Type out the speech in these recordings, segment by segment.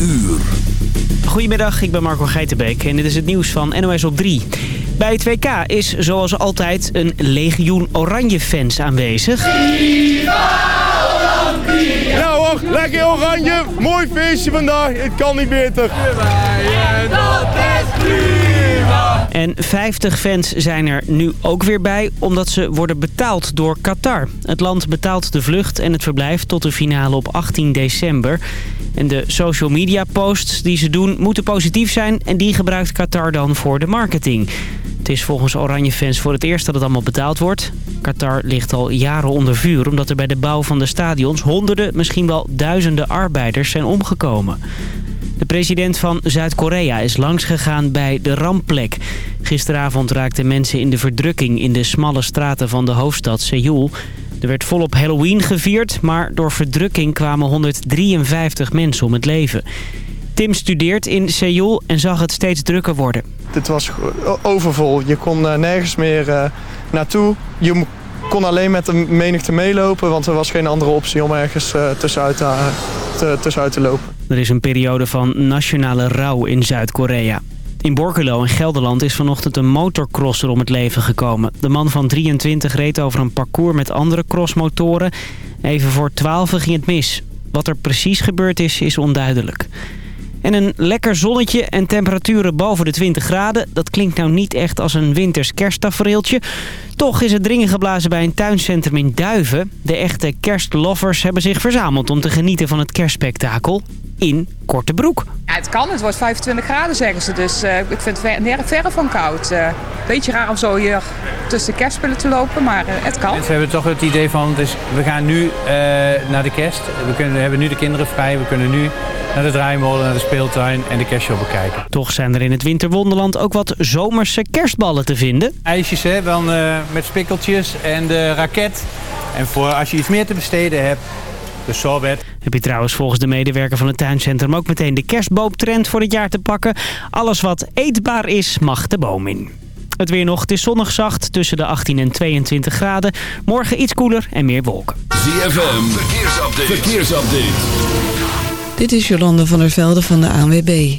uur. Goedemiddag, ik ben Marco Geitenbeek en dit is het nieuws van NOS op 3. Bij het WK is zoals altijd een legioen oranje fans aanwezig. Ja hoor, lekker oranje. Mooi feestje vandaag. Het kan niet beter. En 50 fans zijn er nu ook weer bij, omdat ze worden betaald door Qatar. Het land betaalt de vlucht en het verblijf tot de finale op 18 december. En de social media posts die ze doen moeten positief zijn en die gebruikt Qatar dan voor de marketing. Het is volgens Oranje fans voor het eerst dat het allemaal betaald wordt. Qatar ligt al jaren onder vuur omdat er bij de bouw van de stadions honderden, misschien wel duizenden arbeiders zijn omgekomen. De president van Zuid-Korea is langsgegaan bij de rampplek. Gisteravond raakten mensen in de verdrukking in de smalle straten van de hoofdstad Seoul. Er werd volop Halloween gevierd, maar door verdrukking kwamen 153 mensen om het leven. Tim studeert in Seoul en zag het steeds drukker worden. Het was overvol. Je kon eh, nergens meer uh, naartoe. Je kon alleen met de menigte meelopen, want er was geen andere optie om ergens uh, tussenuit, te, tussenuit te lopen. Er is een periode van nationale rouw in Zuid-Korea. In Borculo in Gelderland is vanochtend een motocrosser om het leven gekomen. De man van 23 reed over een parcours met andere crossmotoren. Even voor 12 ging het mis. Wat er precies gebeurd is, is onduidelijk. En een lekker zonnetje en temperaturen boven de 20 graden. Dat klinkt nou niet echt als een winters kersttafereeltje. Toch is het dringen geblazen bij een tuincentrum in Duiven. De echte kerstlovers hebben zich verzameld om te genieten van het kerstspektakel in korte broek. Ja, het kan, het wordt 25 graden zeggen ze, dus uh, ik vind het ver, verre van koud. Uh, beetje raar om zo hier tussen de kerstspullen te lopen, maar uh, het kan. We hebben toch het idee van, dus we gaan nu naar de kerst. We, kunnen, we hebben nu de kinderen vrij, we kunnen nu naar de draaimolen, naar de speeltuin en de kerstshow bekijken. Toch zijn er in het winterwonderland ook wat zomerse kerstballen te vinden. IJsjes hè, dan met spikkeltjes en de raket. En voor als je iets meer te besteden hebt, de sorbet. Heb je trouwens volgens de medewerker van het tuincentrum ook meteen de kerstboomtrend voor het jaar te pakken. Alles wat eetbaar is, mag de boom in. Het weer nog, het is zonnig zacht tussen de 18 en 22 graden. Morgen iets koeler en meer wolken. ZFM, verkeersupdate. verkeersupdate. Dit is Jolande van der Velde van de ANWB.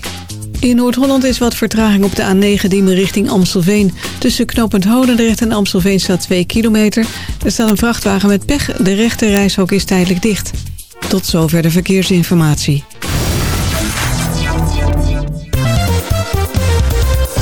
In Noord-Holland is wat vertraging op de A9 Diemen richting Amstelveen. Tussen knooppunt Hodendrecht en Amstelveen staat 2 kilometer. Er staat een vrachtwagen met pech. De rechte reishok is tijdelijk dicht. Tot zover de verkeersinformatie.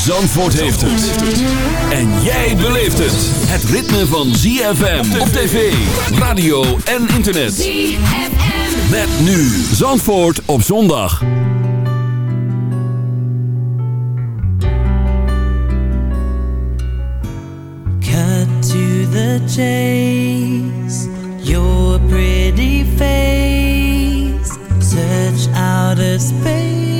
Zandvoort heeft het. En jij beleeft het. Het ritme van ZFM op tv, radio en internet. ZFM. Met nu Zandvoort op zondag. Cut to the chase. Your pretty face. Search outer space.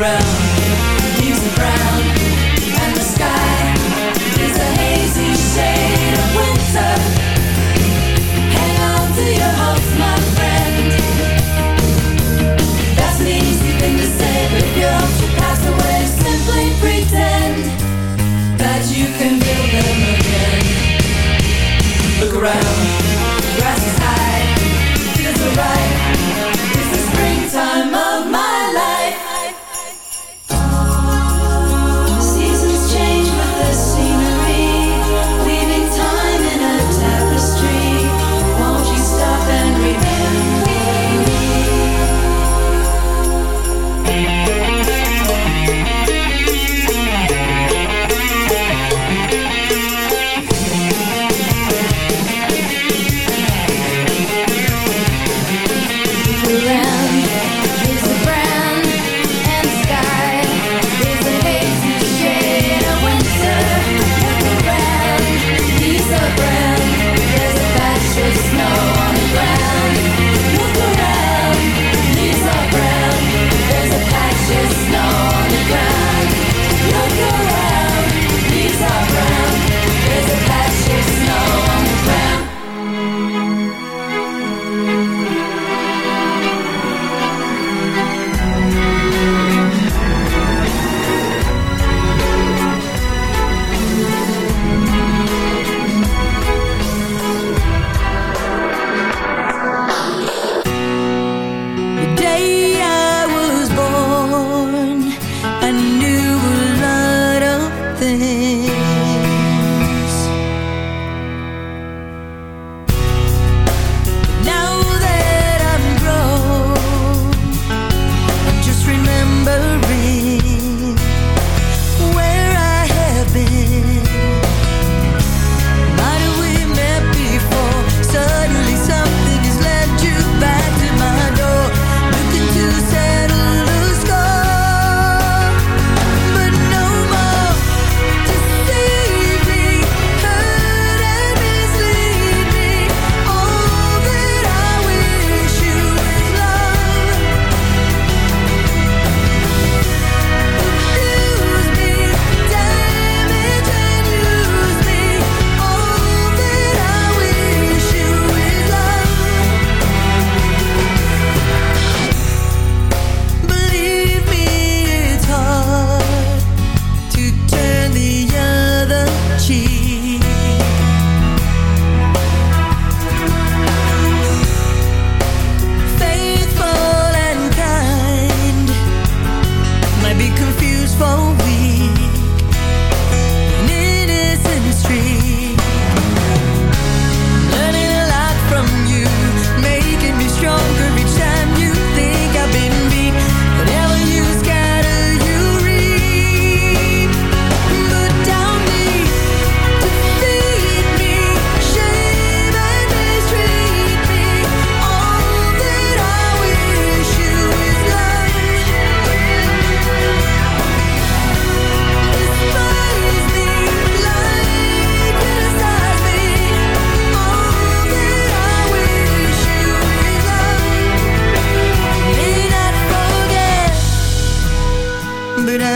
around.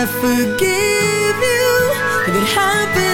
I forgive you. If it happens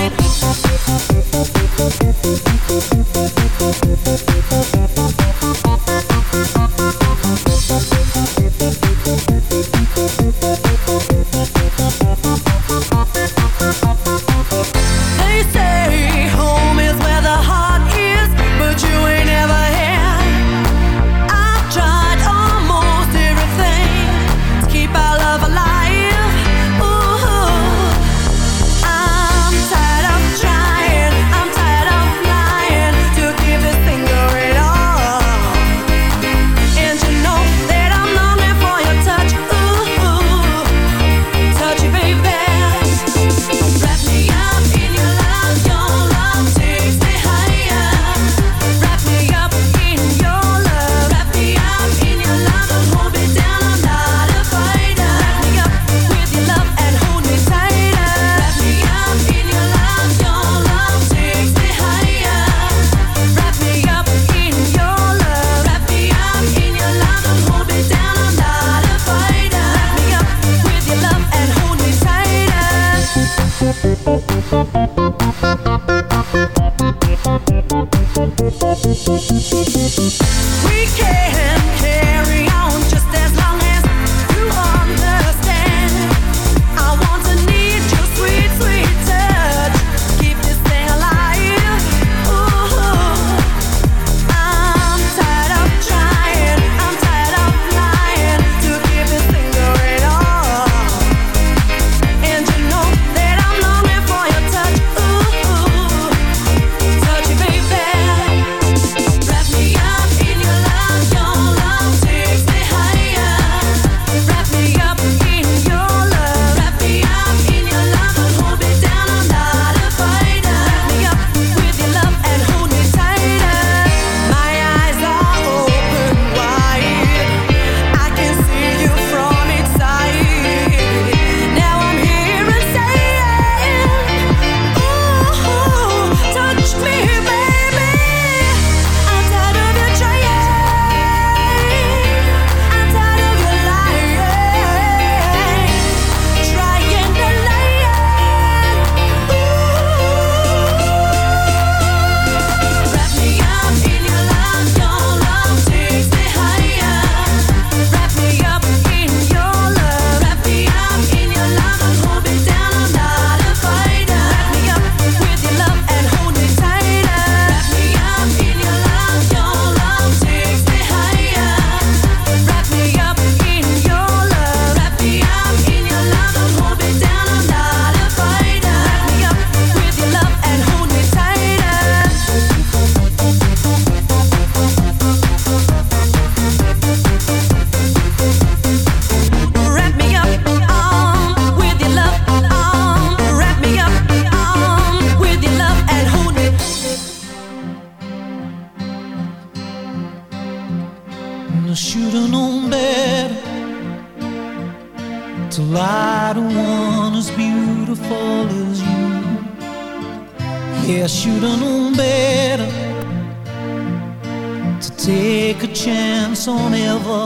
On ever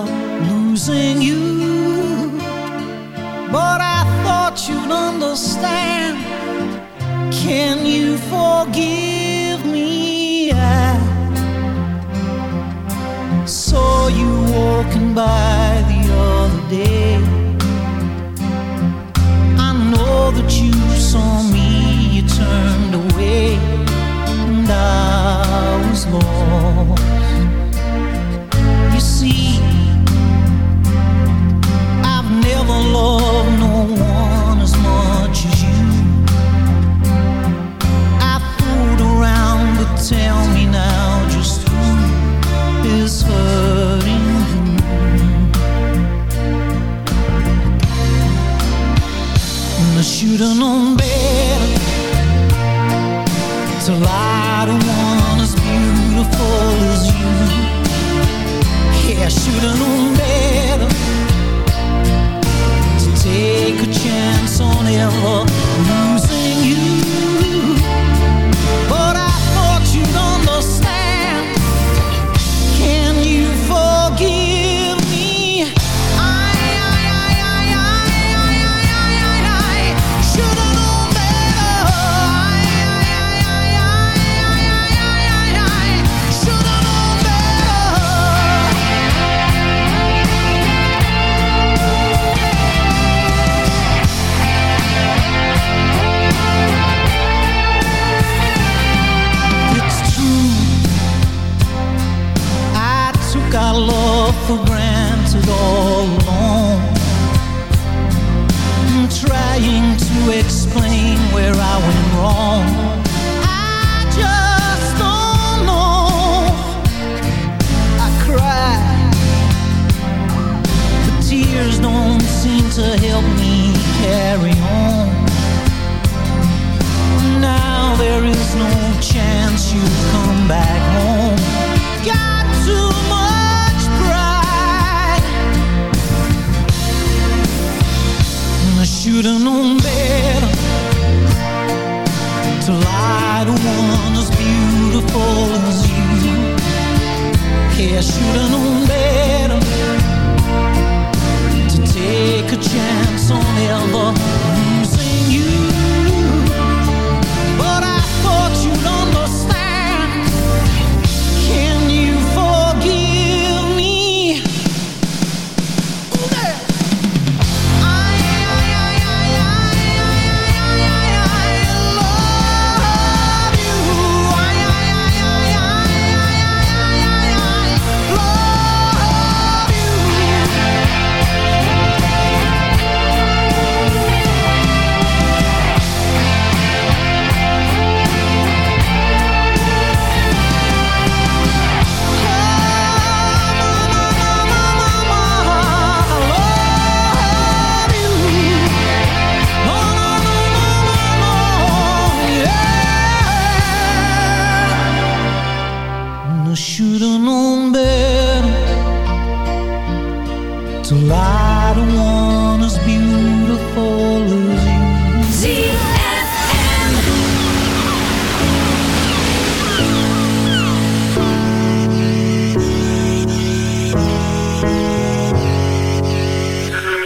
losing you. But I thought you'd understand. Can you forgive me? I saw you walking by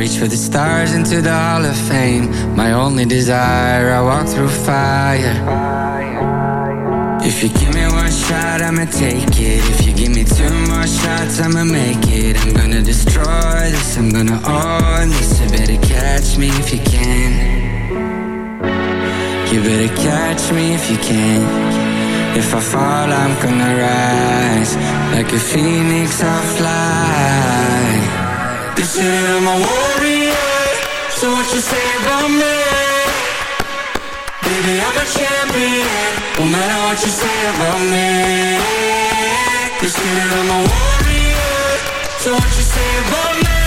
Reach for the stars into the Hall of Fame. My only desire, I walk through fire. If you give me one shot, I'ma take it. If you give me two more shots, I'ma make it. I'm gonna destroy this, I'm gonna own this. You better catch me if you can. You better catch me if you can. If I fall, I'm gonna rise. Like a phoenix, I'll fly. That I'm a warrior. So what you say about me? Baby, I'm a champion. No matter what you say about me. They say that I'm a warrior. So what you say about me?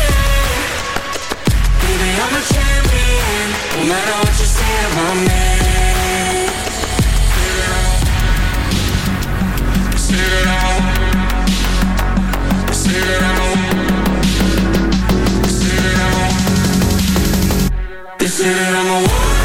Baby, I'm a champion. No matter what you say about me. Say that I'm say that I'm said I'm a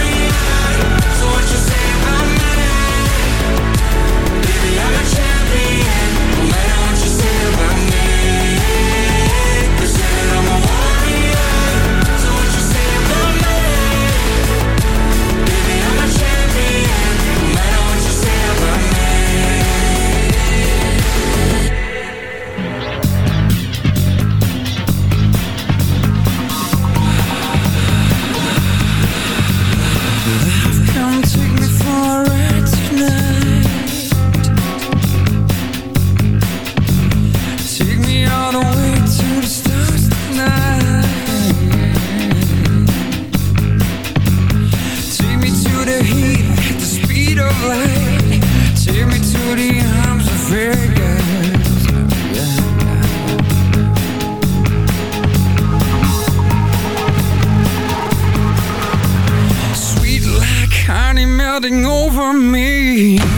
flooding over me.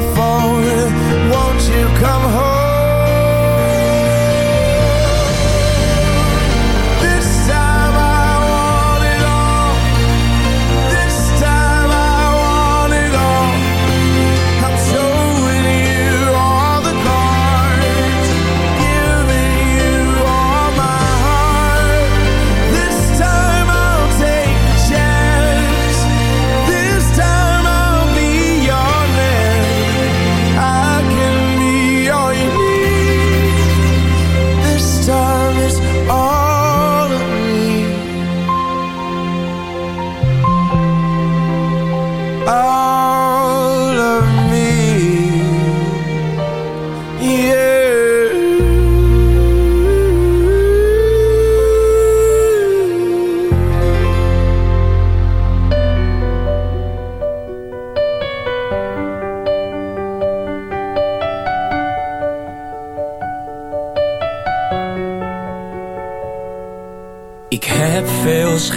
phone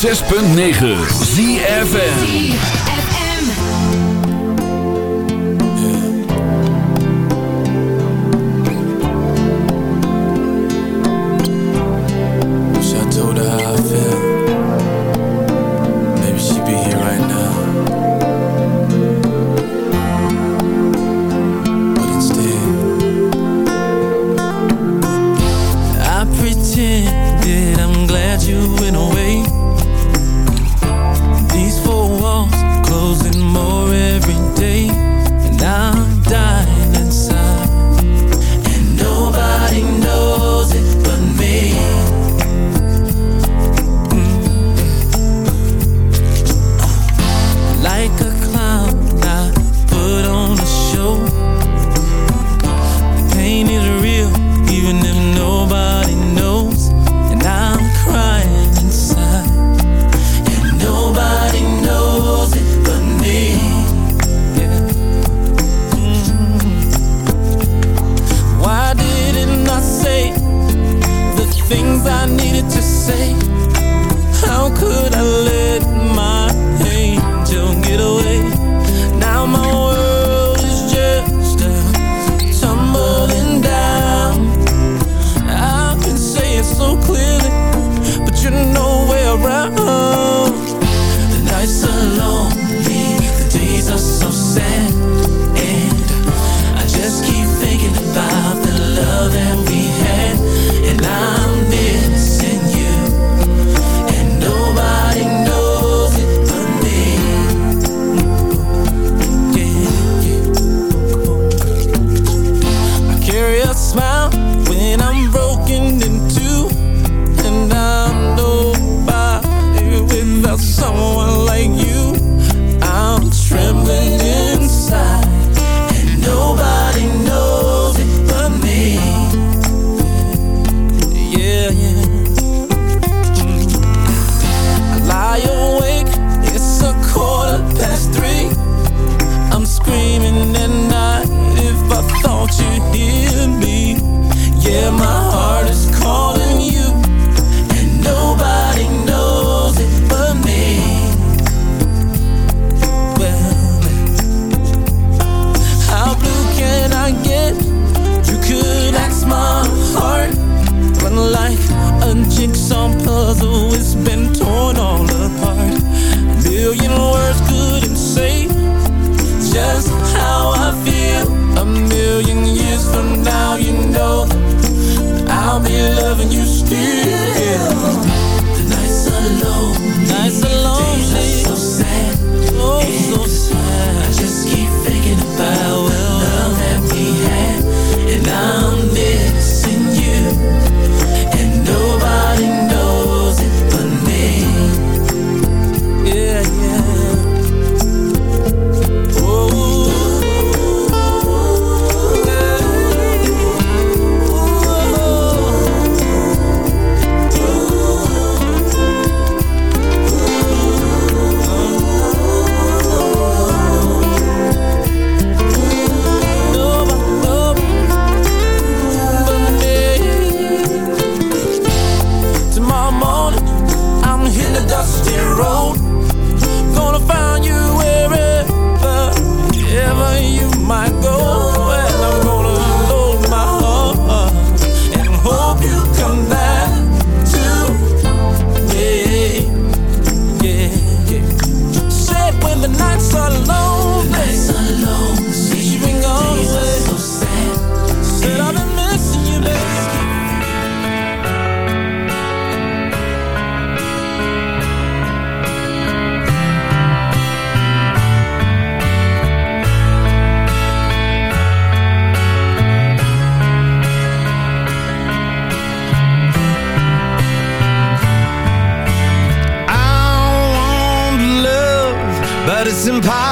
106.9 Yeah, my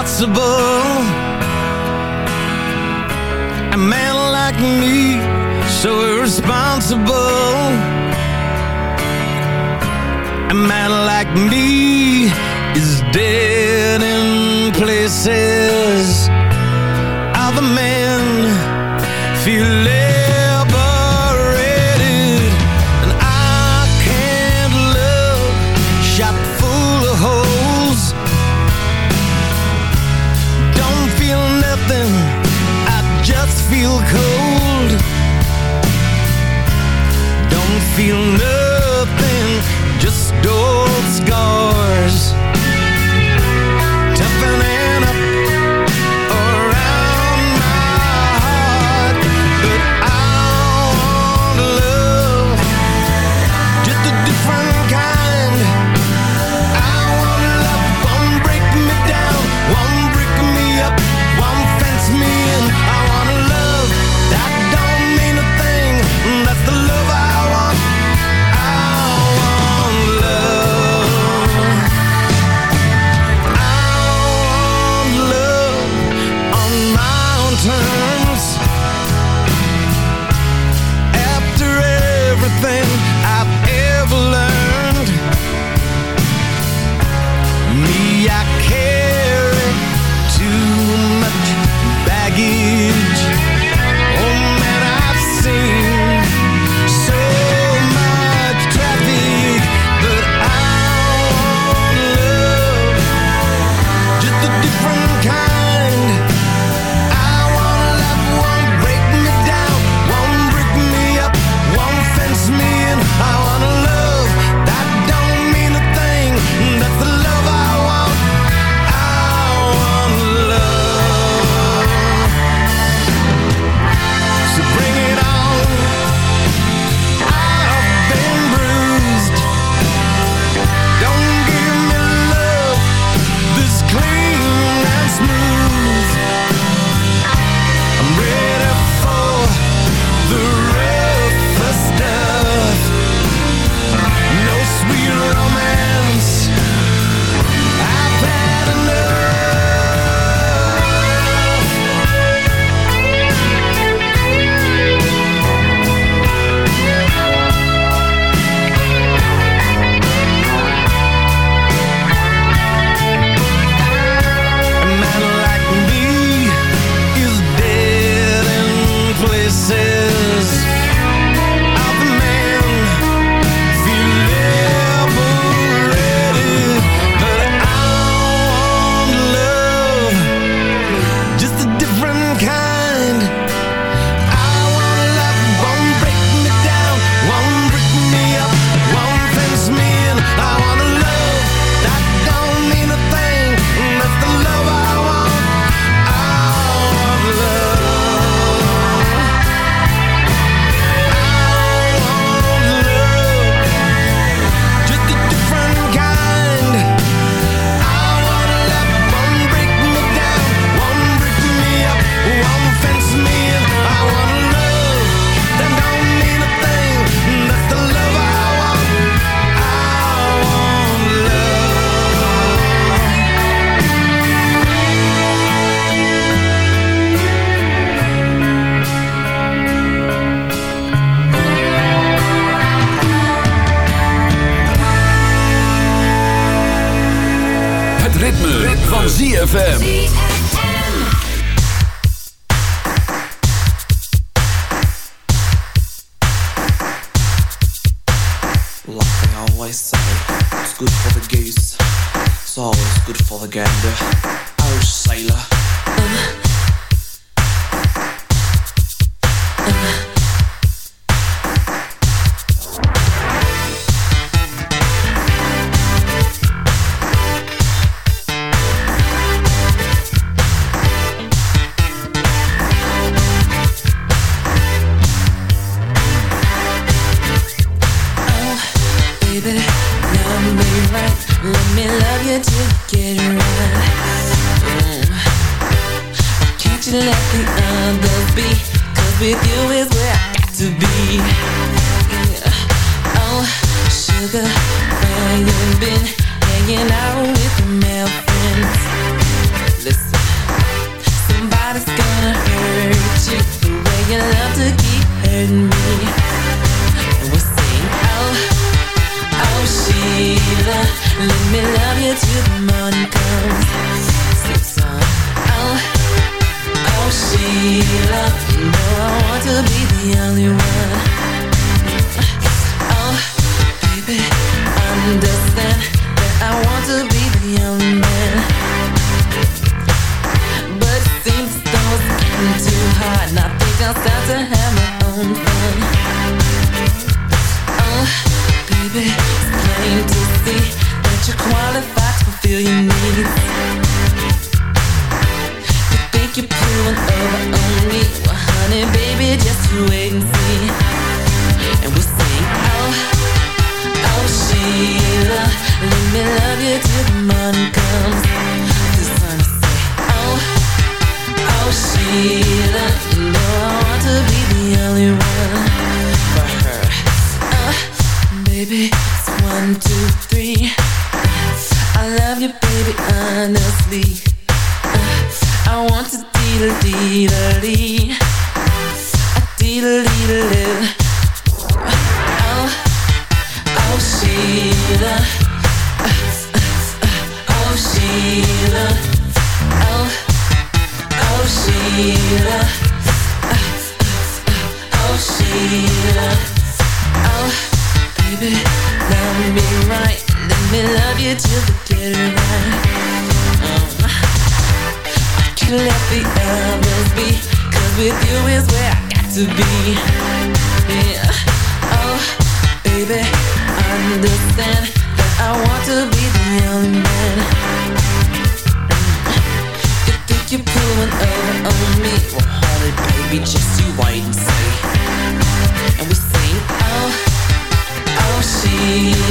responsible A man like me, so irresponsible.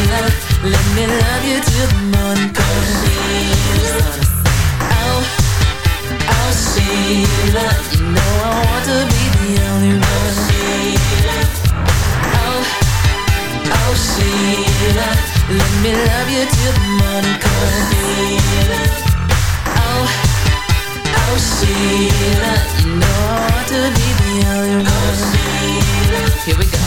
let me love you till the morning comes Oh, oh Sheila You know I want to be the only one Oh, oh Sheila Let me love you till the morning comes Oh, oh Sheila You know I want to be the only one Here we go.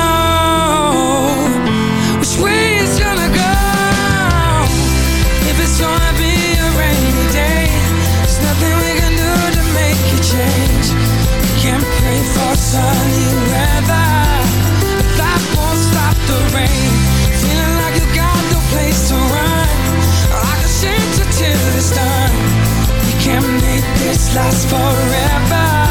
can pray for sunny weather, but that won't stop the rain. Feeling like you got no place to run. I can shake you till it's done. We can make this last forever.